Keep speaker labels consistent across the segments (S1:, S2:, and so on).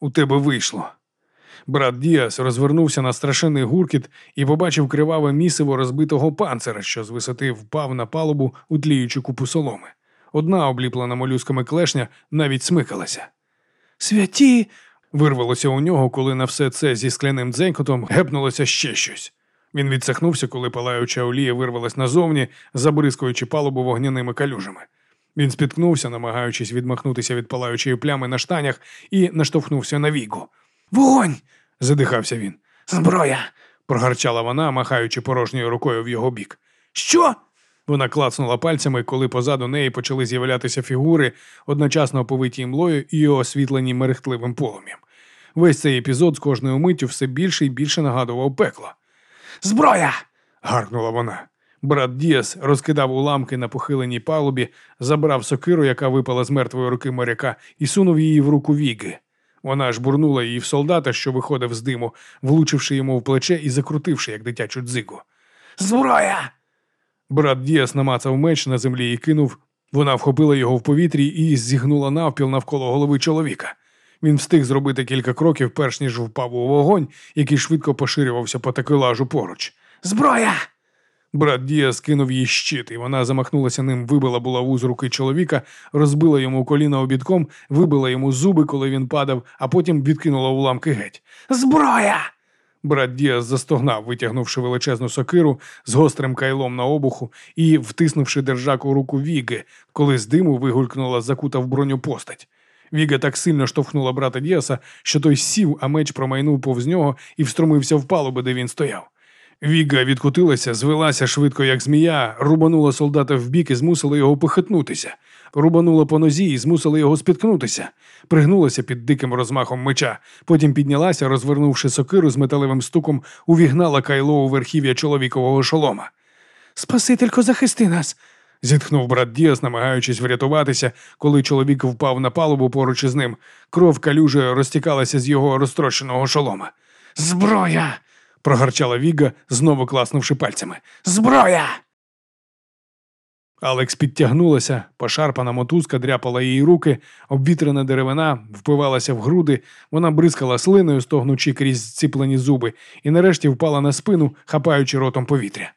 S1: У тебе вийшло. Брат Діас розвернувся на страшенний гуркіт і побачив криваве місиво розбитого панцира, що з висоти впав на палубу у тліючу купу соломи. Одна обліплена молюсками клешня навіть смикалася. Святі. вирвалося у нього, коли на все це зі скляним дзенькотом гепнулося ще щось. Він відсахнувся, коли палаюча олія вирвалась назовні, забризкуючи палубу вогняними калюжами. Він спіткнувся, намагаючись відмахнутися від палаючої плями на штанях, і наштовхнувся на вігу. Вогонь! задихався він. Зброя! прогарчала вона, махаючи порожньою рукою в його бік. Що? Вона клацнула пальцями, коли позаду неї почали з'являтися фігури, одночасно оповиті імлою і освітлені мерехтливим полум'ям. Весь цей епізод з кожною миттю все більше і більше нагадував пекло. Зброя! гаркнула вона. Брат Діас розкидав уламки на похиленій палубі, забрав сокиру, яка випала з мертвої руки моряка, і сунув її в руку Віги. Вона ж бурнула її в солдата, що виходив з диму, влучивши йому в плече і закрутивши, як дитячу дзигу. Зброя! Брат Діас намацав меч на землі і кинув. Вона вхопила його в повітрі і зігнула навпіл навколо голови чоловіка. Він встиг зробити кілька кроків, перш ніж впав у вогонь, який швидко поширювався по такелажу поруч. Зброя! Брат Дія скинув їй щит, і вона замахнулася ним, вибила булаву з руки чоловіка, розбила йому коліна обідком, вибила йому зуби, коли він падав, а потім відкинула уламки геть. Зброя! Брат Діас застогнав, витягнувши величезну сокиру з гострим кайлом на обуху і втиснувши держак у руку Віги, коли з диму вигулькнула закута в броню постать. Віга так сильно штовхнула брата Діаса, що той сів, а меч промайнув повз нього і встромився в палуби, де він стояв. Віга відкотилася, звелася швидко, як змія, рубанула солдата в бік і змусила його похитнутися, рубанула по нозі і змусила його спіткнутися, пригнулася під диким розмахом меча, потім піднялася, розвернувши сокиру з металевим стуком, увігнала кайло у верхів'я чоловікового шолома. Спасителько, захисти нас. зітхнув брат Діас, намагаючись врятуватися, коли чоловік впав на палубу поруч із ним. Кров калюжею розтікалася з його розтрощеного шолома. Зброя! Прогарчала Віга, знову класнувши пальцями. Зброя! Алекс підтягнулася, пошарпана мотузка дряпала її руки, обвітрена деревина впивалася в груди, вона бризкала слиною, стогнучи крізь зціплені зуби, і нарешті впала на спину, хапаючи ротом повітря.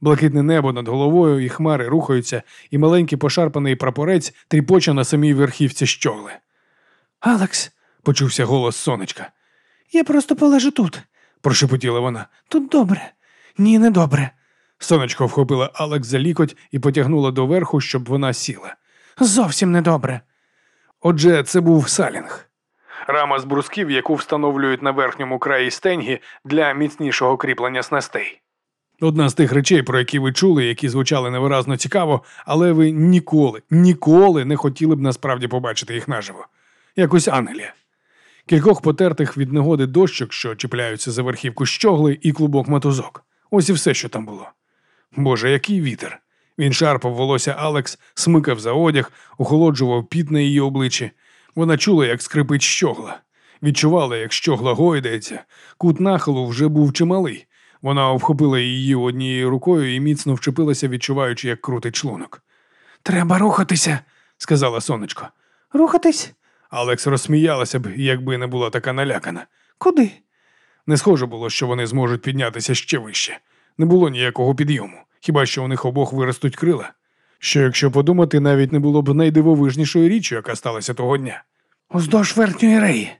S1: Блакитне небо над головою і хмари рухаються, і маленький пошарпаний прапорець тріпоче на самій верхівці щогли. Алекс, почувся голос сонечка. Я просто полежу тут прошепотіла вона. Тут добре. Ні, не добре. Сонечко вхопила Алекс за лікоть і потягнула доверху, щоб вона сіла. Зовсім недобре. Отже, це був салінг. Рама з брусків, яку встановлюють на верхньому краї стенгі для міцнішого кріплення снастей. Одна з тих речей, про які ви чули, які звучали невиразно цікаво, але ви ніколи, ніколи не хотіли б насправді побачити їх наживо. Якось Ангелія кількох потертих від негоди дощок, що чіпляються за верхівку щогли, і клубок мотузок. Ось і все, що там було. Боже, який вітер! Він шарпав волосся Алекс, смикав за одяг, охолоджував піт на її обличчі. Вона чула, як скрипить щогла. Відчувала, як щогла гойдається. Кут нахилу вже був чималий. Вона обхопила її однією рукою і міцно вчепилася, відчуваючи, як крутить шлунок. Треба рухатися, сказала сонечко. Рухатись? Алекс розсміялася б, якби не була така налякана. Куди? Не схоже було, що вони зможуть піднятися ще вище. Не було ніякого підйому, хіба що у них обох виростуть крила. Що, якщо подумати, навіть не було б найдивовижнішою річчю, яка сталася того дня. Уздовж верхньої реї.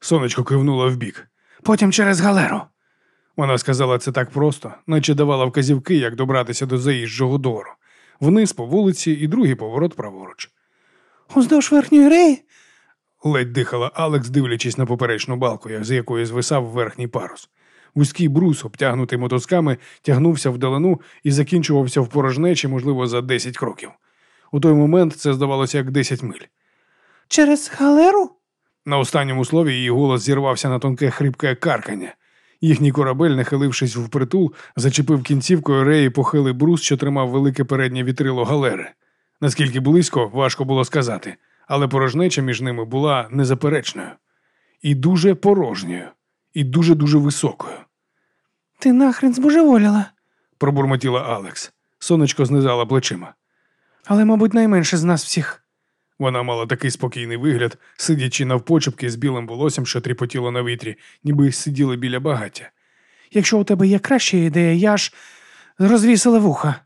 S1: Сонечко кивнула вбік. Потім через галеру. Вона сказала це так просто, наче давала вказівки, як добратися до заїжджого двору. Вниз по вулиці і другий поворот праворуч. Уздовж верхньої реї? Ледь дихала Алекс, дивлячись на поперечну балку, з якої звисав верхній парус. Вузький брус, обтягнутий мотузками, тягнувся вдалину і закінчувався в порожнечі, можливо, за десять кроків. У той момент це здавалося як десять миль. Через галеру? На останньому слові її голос зірвався на тонке хрипке каркання. Їхній корабель, нахилившись впритул, зачепив кінцівкою реї похилий брус, що тримав велике переднє вітрило галери. Наскільки близько, важко було сказати але порожнеча між ними була незаперечною, і дуже порожньою, і дуже дуже високою. Ти нахрен збожеволіла, пробурмотіла Алекс. Сонечко знизала плечима. Але, мабуть, найменше з нас всіх. Вона мала такий спокійний вигляд, сидячи навпочепки з білим волоссям, що тріпотіло на вітрі, ніби сиділи біля багаття.
S2: Якщо у тебе є краща ідея, я ж розвісила вуха.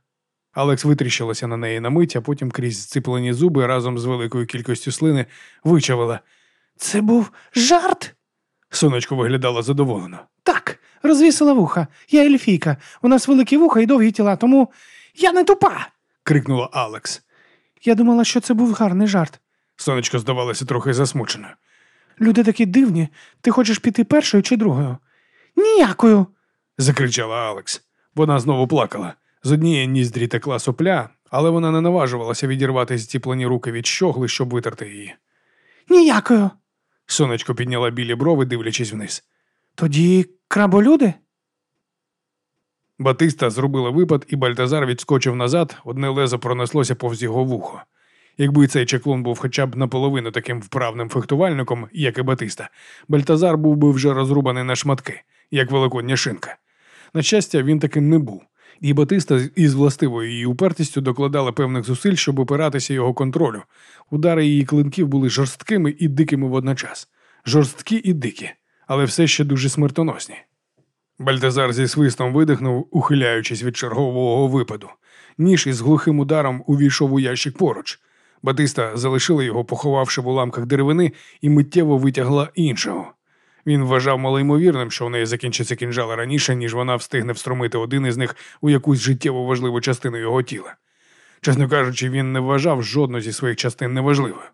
S1: Алекс витріщилася на неї на мить, а потім крізь зциплені зуби разом з великою кількістю слини вичавила.
S2: Це був жарт?
S1: Сонечко виглядало задоволено.
S2: Так, розвісила вуха. Я ельфійка. У нас великі вуха і довгі тіла, тому я не тупа.
S1: крикнула Алекс.
S2: Я думала, що це був гарний жарт.
S1: Сонечко здавалося трохи засмученою.
S2: Люди такі дивні. Ти хочеш піти першою чи другою? Ніякою.
S1: закричала Алекс. Вона знову плакала. З однієї ніздрі текла сопля, але вона не наважувалася відірвати зціплені руки від щогли, щоб витерти її.
S2: Ніякою.
S1: Сонечко підняла білі брови, дивлячись вниз.
S2: Тоді краболюди?
S1: Батиста зробила випад, і Бальтазар відскочив назад, одне лезо пронеслося повз його вухо. Якби цей чеклун був хоча б наполовину таким вправним фехтувальником, як і Батиста, Бальтазар був би вже розрубаний на шматки, як великодня шинка. На щастя, він таким не був, і Батиста із властивою її упертістю докладала певних зусиль, щоб опиратися його контролю. Удари її клинків були жорсткими і дикими водночас. Жорсткі і дикі, але все ще дуже смертоносні. Бальтазар зі свистом видихнув, ухиляючись від чергового випаду. Ніж із глухим ударом увійшов у ящик поруч. Батиста залишила його, поховавши в уламках деревини, і миттєво витягла іншого. Він вважав малоймовірним, що в неї закінчиться кінжал раніше, ніж вона встигне встромити один із них у якусь життєво важливу частину його тіла. Чесно кажучи, він не вважав жодну зі своїх частин неважливою.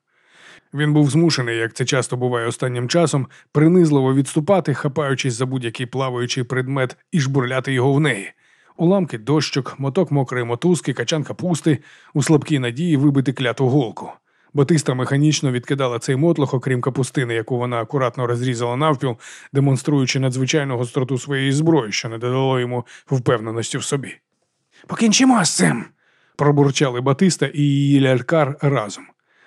S1: Він був змушений, як це часто буває останнім часом, принизливо відступати, хапаючись за будь-який плаваючий предмет і жбурляти його в неї. Уламки дощок, моток мокрої мотузки, качан капусти, у слабкій надії вибити кляту голку. Батиста механічно відкидала цей мотлох, окрім капустини, яку вона акуратно розрізала навпіл, демонструючи надзвичайну гостроту своєї зброї, що не додало йому впевненості в собі.
S2: Покінчимо з цим.
S1: Пробурчали Батиста і її лялькар разом.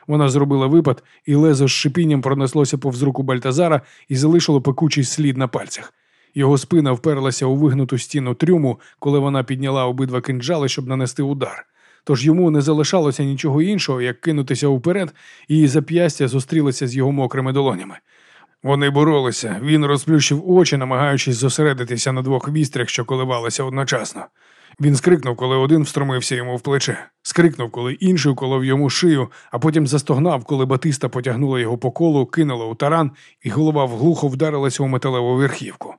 S1: Вона зробила випад, і лезо з шипінням пронеслося повз руку Бальтазара і залишило пекучий слід на пальцях. Його спина вперлася у вигнуту стіну трюму, коли вона підняла обидва кинджали, щоб нанести удар. Тож йому не залишалося нічого іншого, як кинутися вперед, і зап'ястя зустрілися з його мокрими долонями. Вони боролися, він розплющив очі, намагаючись зосередитися на двох вістрях, що коливалися одночасно. Він скрикнув, коли один встромився йому в плече, скрикнув, коли інший уколов йому шию, а потім застогнав, коли Батиста потягнула його по колу, кинула у таран, і голова вглухо вдарилася у металеву верхівку.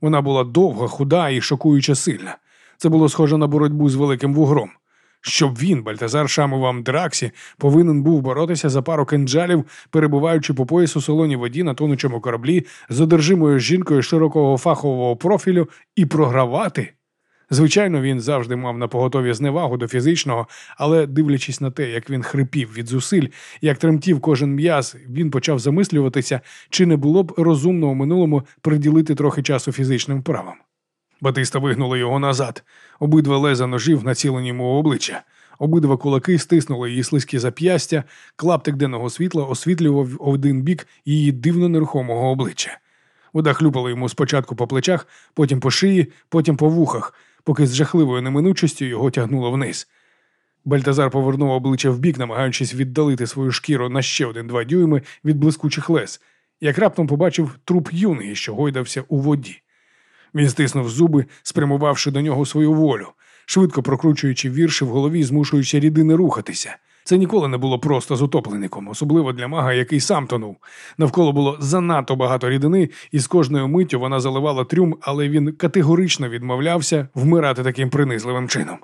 S1: Вона була довга, худа і шокуюче сильна. Це було схоже на боротьбу з великим вугром. Щоб він, Бальтазар Шамувам Драксі, повинен був боротися за пару кинджалів, перебуваючи по пояс у солоні воді на тонучому кораблі з одержимою жінкою широкого фахового профілю і програвати. Звичайно, він завжди мав на поготові зневагу до фізичного, але дивлячись на те, як він хрипів від зусиль, як тремтів кожен м'яз, він почав замислюватися, чи не було б розумно у минулому приділити трохи часу фізичним вправам. Батиста вигнула його назад, обидва леза ножів націлені йому обличчя. Обидва кулаки стиснули її слизькі зап'ястя, клаптик денного світла освітлював один бік її дивно нерухомого обличчя. Вода хлюпала йому спочатку по плечах, потім по шиї, потім по вухах, поки з жахливою неминучістю його тягнуло вниз. Бальтазар повернув обличчя вбік, намагаючись віддалити свою шкіру на ще один-два дюйми від блискучих лез, як раптом побачив труп юнги, що гойдався у воді. Він стиснув зуби, спрямувавши до нього свою волю, швидко прокручуючи вірші в голові, змушуючи рідини рухатися. Це ніколи не було просто з утопленником, особливо для мага, який сам тонув. Навколо було занадто багато рідини, і з кожною миттю вона заливала трюм, але він категорично відмовлявся вмирати таким принизливим чином.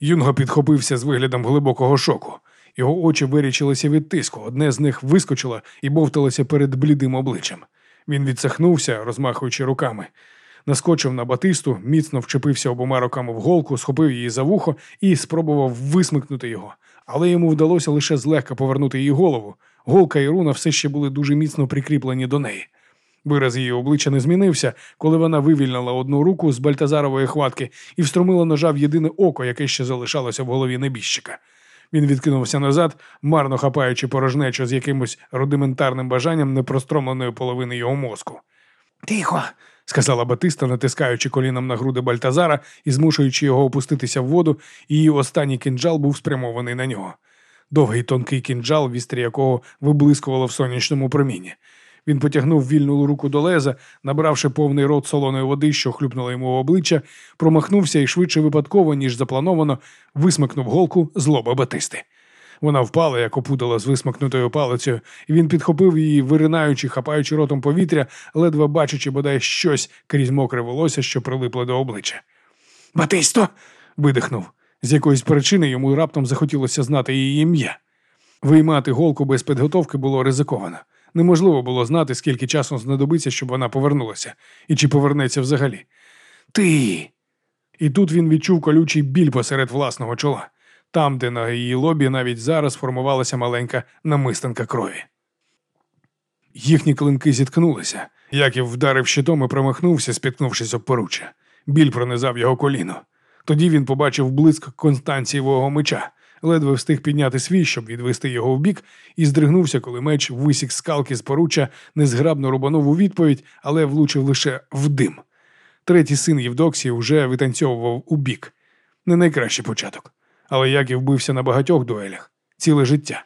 S1: Юнго підхопився з виглядом глибокого шоку. Його очі вирічилися від тиску, одне з них вискочило і бовталося перед блідим обличчям. Він відсахнувся, розмахуючи руками. Наскочив на батисту, міцно вчепився обома руками в голку, схопив її за вухо і спробував висмикнути його. Але йому вдалося лише злегка повернути її голову. Голка і руна все ще були дуже міцно прикріплені до неї. Вираз її обличчя не змінився, коли вона вивільнила одну руку з бальтазарової хватки і встромила ножа в єдине око, яке ще залишалося в голові небіжчика. Він відкинувся назад, марно хапаючи порожнечу з якимось рудиментарним бажанням непростромленої половини його мозку.
S2: Тихо,
S1: сказала Батиста, натискаючи коліном на груди Бальтазара і змушуючи його опуститися в воду, і її останній кинджал був спрямований на нього. довгий тонкий кінджал, вістрі якого виблискувало в сонячному промінні. Він потягнув вільну руку до леза, набравши повний рот солоної води, що хлюпнула йому в обличчя, промахнувся і швидше випадково, ніж заплановано, висмикнув голку з лоба батисти. Вона впала, як опудала з висмикнутою палицею, і він підхопив її, виринаючи, хапаючи ротом повітря, ледве бачачи бодай щось крізь мокре волосся, що прилипло до обличчя. Батисто. видихнув. З якоїсь причини йому раптом захотілося знати її ім'я. Виймати голку без підготовки було ризиковано. Неможливо було знати, скільки часу знадобиться, щоб вона повернулася, і чи повернеться взагалі. Ти. І тут він відчув колючий біль посеред власного чола, там, де на її лобі навіть зараз формувалася маленька намистинка крові. Їхні клинки зіткнулися. Яків вдарив щитом і промахнувся, спіткнувшись об поруччя. Біль пронизав його коліно. Тоді він побачив блиск Констанцієвого меча, ледве встиг підняти свій, щоб відвести його вбік, і здригнувся, коли меч висік скалки з поруччя, незграбно рубанув у відповідь, але влучив лише в дим. Третій син Євдоксії вже витанцьовував у бік. Не найкращий початок. Але Яків бився на багатьох дуелях ціле життя.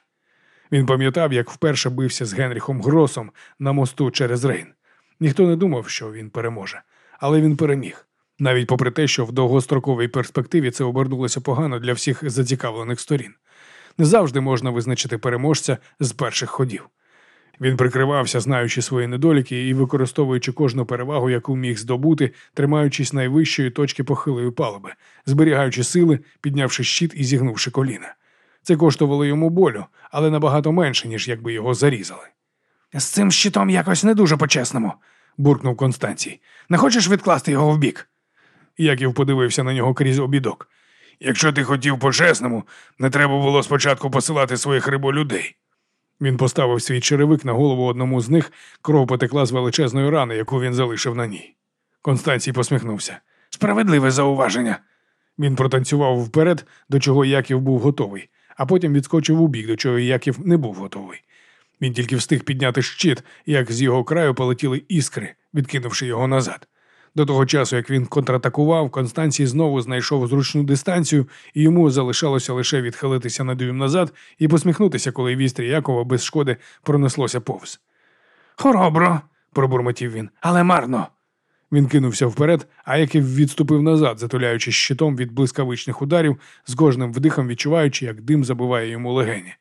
S1: Він пам'ятав, як вперше бився з Генріхом Гросом на мосту через Рейн. Ніхто не думав, що він переможе, але він переміг. Навіть попри те, що в довгостроковій перспективі це обернулося погано для всіх зацікавлених сторін. Не завжди можна визначити переможця з перших ходів. Він прикривався, знаючи свої недоліки і використовуючи кожну перевагу, яку міг здобути, тримаючись найвищої точки похилої палуби, зберігаючи сили, піднявши щит і зігнувши коліна. Це коштувало йому болю, але набагато менше, ніж якби його зарізали. З цим щитом якось не дуже по-чесному, буркнув Констанцій. Не хочеш відкласти його вбік? Яків подивився на нього крізь обідок. Якщо ти хотів по-чесному, не треба було спочатку посилати своїх риболюдей. Він поставив свій черевик на голову одному з них, кров потекла з величезної рани, яку він залишив на ній. Констанцій посміхнувся. Справедливе зауваження. Він протанцював вперед, до чого Яків був готовий, а потім відскочив у бік, до чого Яків не був готовий. Він тільки встиг підняти щит, як з його краю полетіли іскри, відкинувши його назад. До того часу, як він контратакував, Констанцій знову знайшов зручну дистанцію, і йому залишалося лише відхилитися на дюйм назад і посміхнутися, коли вістрі Якова без шкоди пронеслося повз. Хоробро, пробурмотів він, але марно. Він кинувся вперед, а Яків відступив назад, затуляючи щитом від блискавичних ударів, з кожним вдихом відчуваючи, як дим забиває йому легені.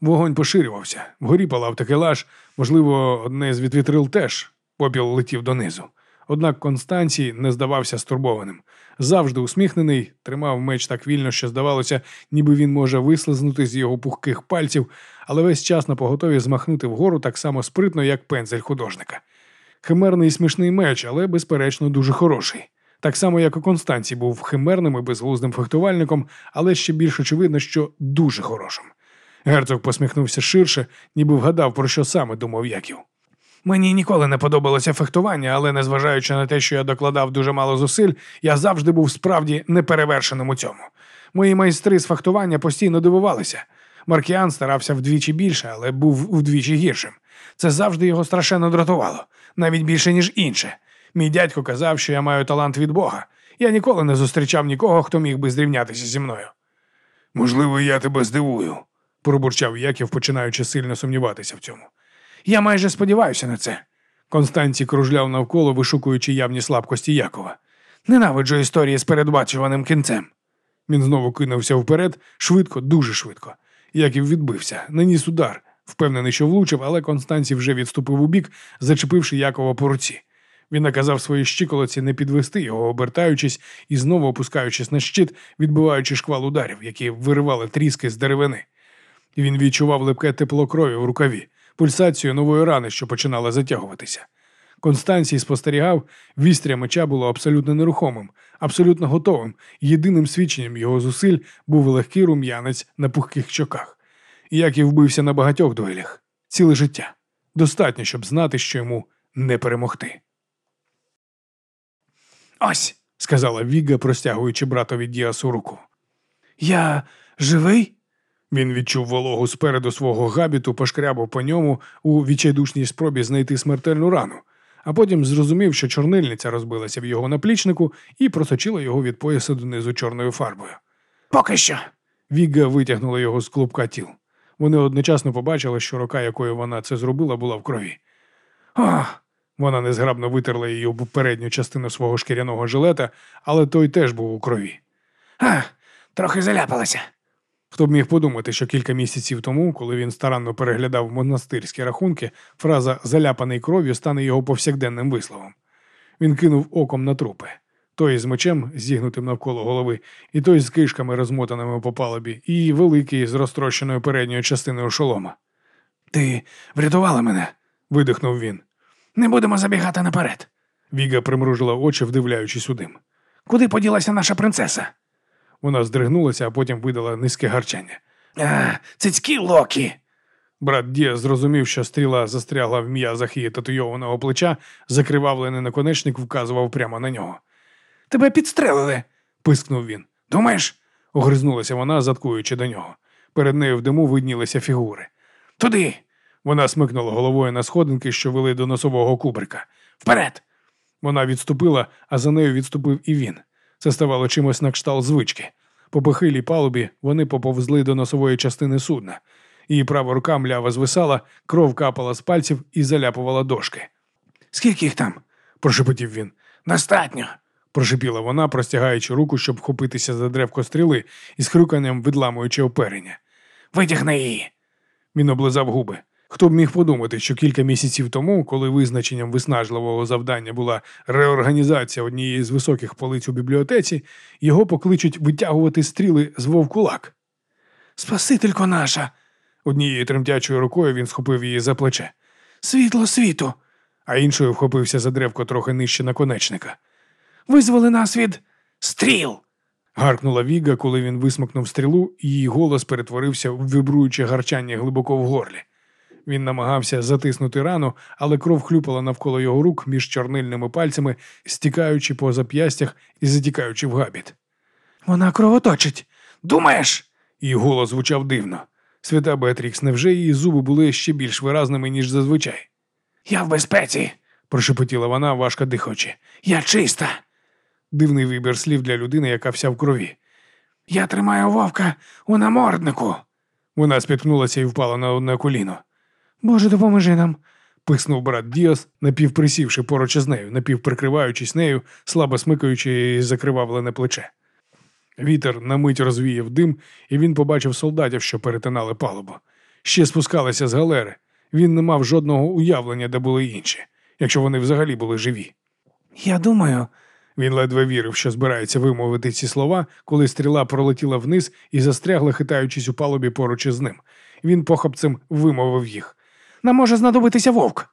S1: Вогонь поширювався, вгорі палав такелаж, можливо, одне з відвітрил теж попіл летів донизу. Однак Констанцій не здавався стурбованим. Завжди усміхнений, тримав меч так вільно, що здавалося, ніби він може вислизнути з його пухких пальців, але весь час на поготові змахнути вгору так само спритно, як пензель художника. Химерний і смішний меч, але, безперечно, дуже хороший. Так само, як і Констанцій був химерним і безглуздим фехтувальником, але ще більш очевидно, що дуже хорошим. Герцог посміхнувся ширше, ніби вгадав, про що саме думав Яків. Мені ніколи не подобалося фехтування, але незважаючи на те, що я докладав дуже мало зусиль, я завжди був справді неперевершеним у цьому. Мої майстри з фехтування постійно дивувалися. Маркіан старався вдвічі більше, але був вдвічі гіршим. Це завжди його страшенно дратувало, навіть більше, ніж інше. Мій дядько казав, що я маю талант від Бога. Я ніколи не зустрічав нікого, хто міг би зрівнятися зі мною. Можливо, я тебе здивую, пробурчав Яків, починаючи сильно сумніватися в цьому. Я майже сподіваюся на це. Констанцій кружляв навколо, вишукуючи явні слабкості Якова. Ненавиджу історії з передбачуваним кінцем. Він знову кинувся вперед, швидко, дуже швидко. Яків відбився, наніс удар, впевнений, що влучив, але Констанцій вже відступив у бік, зачепивши Якова по руці. Він наказав своїй щиколоці не підвести його, обертаючись і знову опускаючись на щит, відбиваючи шквал ударів, які виривали тріски з деревини. Він відчував липке тепло крові в рукаві, пульсацію нової рани, що починала затягуватися. Констанцій спостерігав, вістря меча було абсолютно нерухомим, абсолютно готовим. Єдиним свідченням його зусиль був легкий рум'янець на пухких щоках. Як і вбився на багатьох дуелях. Ціле життя. Достатньо, щоб знати, що йому не перемогти. Ось, сказала Віга, простягуючи братові Діасу руку. Я живий? Він відчув вологу спереду свого габіту, пошкрябав по ньому у відчайдушній спробі знайти смертельну рану, а потім зрозумів, що чорнильниця розбилася в його наплічнику і просочила його від пояса донизу чорною фарбою. Поки що. Віга витягнула його з клубка тіл. Вони одночасно побачили, що рука, якою вона це зробила, була в крові. А! Вона незграбно витерла її об передню частину свого шкіряного жилета, але той теж був у крові.
S2: А, трохи заляпалася.
S1: Хто б міг подумати, що кілька місяців тому, коли він старанно переглядав монастирські рахунки, фраза заляпаний кров'ю стане його повсякденним висловом. Він кинув оком на трупи. Той з мечем, зігнутим навколо голови, і той з кишками, розмотаними по палубі, і великий з розтрощеною передньою частиною шолома.
S2: Ти врятувала мене.
S1: Видихнув він.
S2: Не будемо забігати наперед.
S1: Віга примружила очі, вдивляючись у дим.
S2: Куди поділася наша принцеса?
S1: Вона здригнулася, а потім видала низьке гарчання.
S2: А, цицькі локі.
S1: Брат Дія зрозумів, що стріла застрягла в м'язах її татуйованого плеча, закривавлений наконечник вказував прямо на нього.
S2: Тебе підстрелили.
S1: Пискнув він.
S2: Думаєш?
S1: Огризнулася вона, заткуючи до нього. Перед нею в диму виднілися фігури.
S2: Туди.
S1: Вона смикнула головою на сходинки, що вели до носового кубрика.
S2: Вперед.
S1: Вона відступила, а за нею відступив і він. Це ставало чимось на кшталт звички. По похилій палубі вони поповзли до носової частини судна. Її права рука мляво звисала, кров капала з пальців і заляпувала дошки.
S2: Скільки їх там?
S1: Прошепотів він.
S2: Достатньо.
S1: Прошепіла вона, простягаючи руку, щоб вхопитися за древко стріли і з хрюканням відламуючи оперення.
S2: Витягни її.
S1: Він облизав губи. Хто б міг подумати, що кілька місяців тому, коли визначенням виснажливого завдання була реорганізація однієї з високих полиць у бібліотеці, його покличуть витягувати стріли з вовкулак.
S2: Спасителько наша.
S1: Однією тремтячою рукою він схопив її за плече,
S2: Світло світу.
S1: а іншою вхопився за древко трохи нижче наконечника.
S2: Визволи нас від стріл.
S1: Гаркнула Віга, коли він висмикнув стрілу, і її голос перетворився в вібруюче гарчання глибоко в горлі. Він намагався затиснути рану, але кров хлюпала навколо його рук між чорнильними пальцями, стікаючи по зап'ястях і затікаючи в габіт.
S2: Вона кровоточить. Думаєш?
S1: Її голос звучав дивно. Свята Беатрікс, невже її зуби були ще більш виразними, ніж зазвичай?
S2: Я в безпеці.
S1: прошепотіла вона, важко дихаючи.
S2: Я чиста.
S1: Дивний вибір слів для людини, яка вся в крові.
S2: Я тримаю вовка у наморднику.
S1: Вона спіткнулася і впала на одне коліно.
S2: Боже, допоможи нам.
S1: писнув брат Діас, напівприсівши поруч із нею, напівприкриваючись нею, слабо смикаючи її закривавлене плече. Вітер на мить розвіяв дим, і він побачив солдатів, що перетинали палубу. Ще спускалися з галери. Він не мав жодного уявлення, де були інші, якщо вони взагалі були живі.
S2: Я думаю,
S1: Він ледве вірив, що збирається вимовити ці слова, коли стріла пролетіла вниз і застрягла, хитаючись у палубі поруч із ним. Він похапцем вимовив їх.
S2: Нам може знадобитися вовк.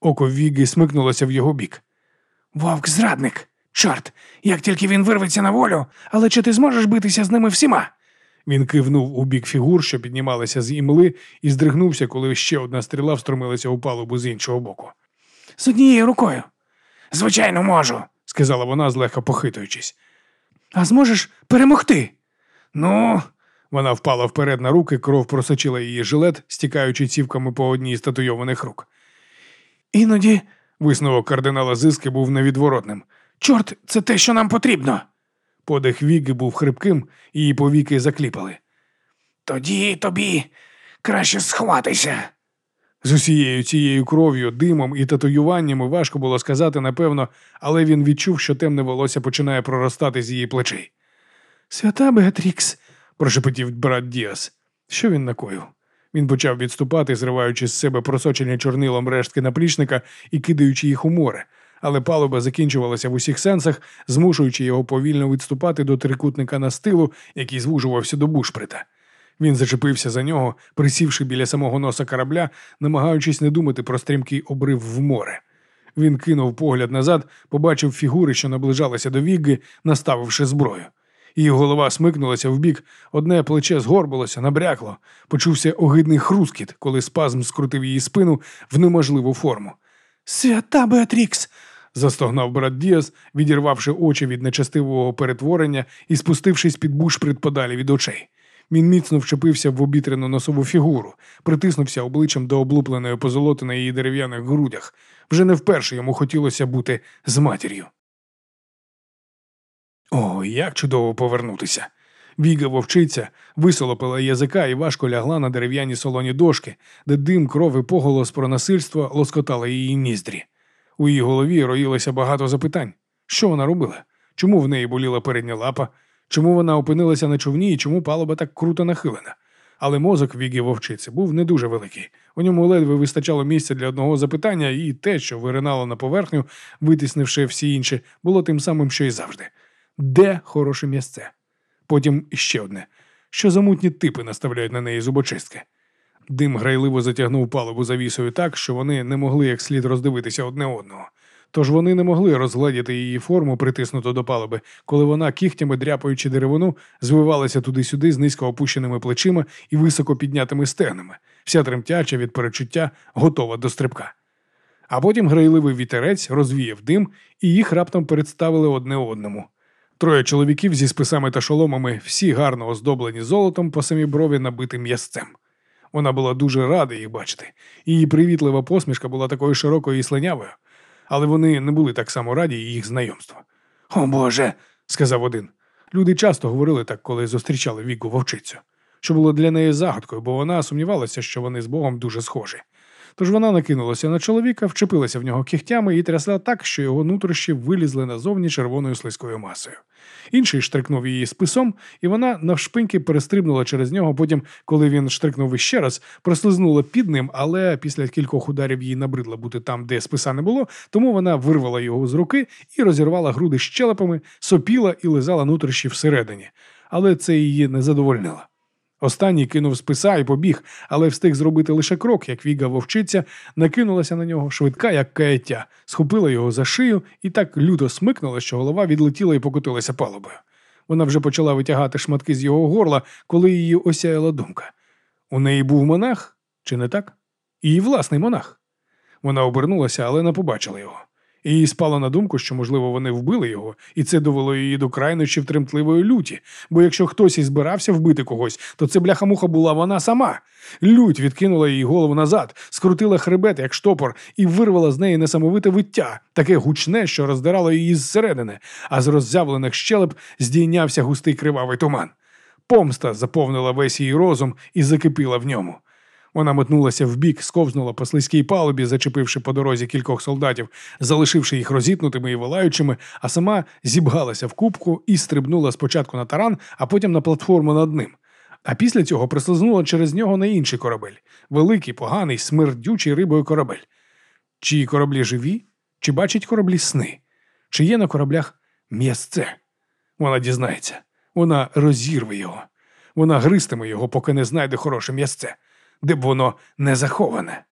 S1: Око Віги смикнулося в його бік.
S2: Вовк зрадник. Чорт, як тільки він вирветься на волю, але чи ти зможеш битися з ними всіма?
S1: Він кивнув у бік фігур, що піднімалися з імли, і здригнувся, коли ще одна стріла встромилася у палубу з іншого боку.
S2: З однією рукою. Звичайно, можу.
S1: Сказала вона, злегка похитуючись.
S2: А зможеш перемогти?
S1: Ну, вона впала вперед на руки, кров просочила її жилет, стікаючи цівками по одній з татуйованих рук.
S2: Іноді,
S1: Висновок кардинала Зиски був невідворотним.
S2: чорт, це те, що нам потрібно.
S1: Подих Віги був хрипким, її повіки закліпали.
S2: Тоді тобі краще сховатися.
S1: З усією цією кров'ю, димом і татуюваннями важко було сказати, напевно, але він відчув, що темне волосся починає проростати з її плечей.
S2: Свята Беатрікс,
S1: Прошепотів брат Діас. Що він накоїв? Він почав відступати, зриваючи з себе просочені чорнилом рештки наплічника і кидаючи їх у море, але палуба закінчувалася в усіх сенсах, змушуючи його повільно відступати до трикутника настилу, який звужувався до бушприта. Він зачепився за нього, присівши біля самого носа корабля, намагаючись не думати про стрімкий обрив в море. Він кинув погляд назад, побачив фігури, що наближалися до Вігги, наставивши зброю. Її голова смикнулася вбік, одне плече згорбилося, набрякло. Почувся огидний хрускіт, коли спазм скрутив її спину в неможливу форму.
S2: свята Беатрікс.
S1: Застогнав брат Діас, відірвавши очі від нечастивого перетворення і спустившись під бушприт подалі від очей. Він міцно вчепився в обітрену носову фігуру, притиснувся обличчям до облупленої позолоти на її дерев'яних грудях. Вже не вперше йому хотілося бути з матір'ю. О, як чудово повернутися. Віга вовчиця висолопила язика і важко лягла на дерев'яні солоні дошки, де дим, кров і поголос про насильство лоскотали її ніздрі. У її голові роїлося багато запитань. Що вона робила? Чому в неї боліла передня лапа? Чому вона опинилася на човні і чому палуба так круто нахилена? Але мозок Вігі вовчиці був не дуже великий. У ньому ледве вистачало місця для одного запитання, і те, що виринало на поверхню, витіснивши всі інші, було тим самим, що й завжди. Де хороше місце? Потім іще одне. Що за мутні типи наставляють на неї зубочистки? Дим грайливо затягнув палубу завісою так, що вони не могли як слід роздивитися одне одного. Тож вони не могли розгледіти її форму, притиснуту до палуби, коли вона, кігтями дряпаючи деревину, звивалася туди-сюди з низько опущеними плечима і високо піднятими стегнами, вся тремтяча від перечуття, готова до стрибка. А потім грайливий вітерець розвіяв дим, і їх раптом представили одне одному. Троє чоловіків зі списами та шоломами, всі гарно оздоблені золотом по самій брові набитим м'язцем. Вона була дуже рада їх бачити. Її привітлива посмішка була такою широкою і слинявою, але вони не були так само раді їх знайомству. О Боже, сказав один. Люди часто говорили так, коли зустрічали віку вовчицю, що було для неї загадкою, бо вона сумнівалася, що вони з Богом дуже схожі. Тож вона накинулася на чоловіка, вчепилася в нього кігтями і трясла так, що його нутрощі вилізли назовні червоною слизькою масою. Інший штрикнув її списом, і вона навшпиньки перестрибнула через нього. Потім, коли він штрикнув іще раз, прослизнула під ним, але після кількох ударів їй набридло бути там, де списа не було, тому вона вирвала його з руки і розірвала груди щелепами, сопіла і лизала нутрощі всередині. Але це її не задовольнило. Останній кинув списа і побіг, але встиг зробити лише крок, як Віга вовчиця, накинулася на нього, швидка, як каяття, схопила його за шию і так люто смикнула, що голова відлетіла і покотилася палубою. Вона вже почала витягати шматки з його горла, коли її осяяла думка. У неї був монах, чи не так? Її власний монах. Вона обернулася, але не побачила його. І їй спало на думку, що, можливо, вони вбили його, і це довело її до крайнощів тремтливої люті. Бо якщо хтось і збирався вбити когось, то це бляха-муха була вона сама. Лють відкинула її голову назад, скрутила хребет, як штопор, і вирвала з неї несамовите виття, таке гучне, що роздирало її зсередини, а з роззявлених щелеп здійнявся густий кривавий туман. Помста заповнила весь її розум і закипіла в ньому. Вона метнулася вбік, сковзнула по слизькій палубі, зачепивши по дорозі кількох солдатів, залишивши їх розітнутими і волаючими, а сама зібгалася в кубку і стрибнула спочатку на таран, а потім на платформу над ним. А після цього прислизнула через нього на інший корабель великий, поганий, смердючий рибою корабель. Чи кораблі живі, чи бачать кораблі сни, чи є на кораблях м'ясце? Вона дізнається, вона розірве його, вона гристиме його, поки не знайде хороше м'ясце де б воно не заховане.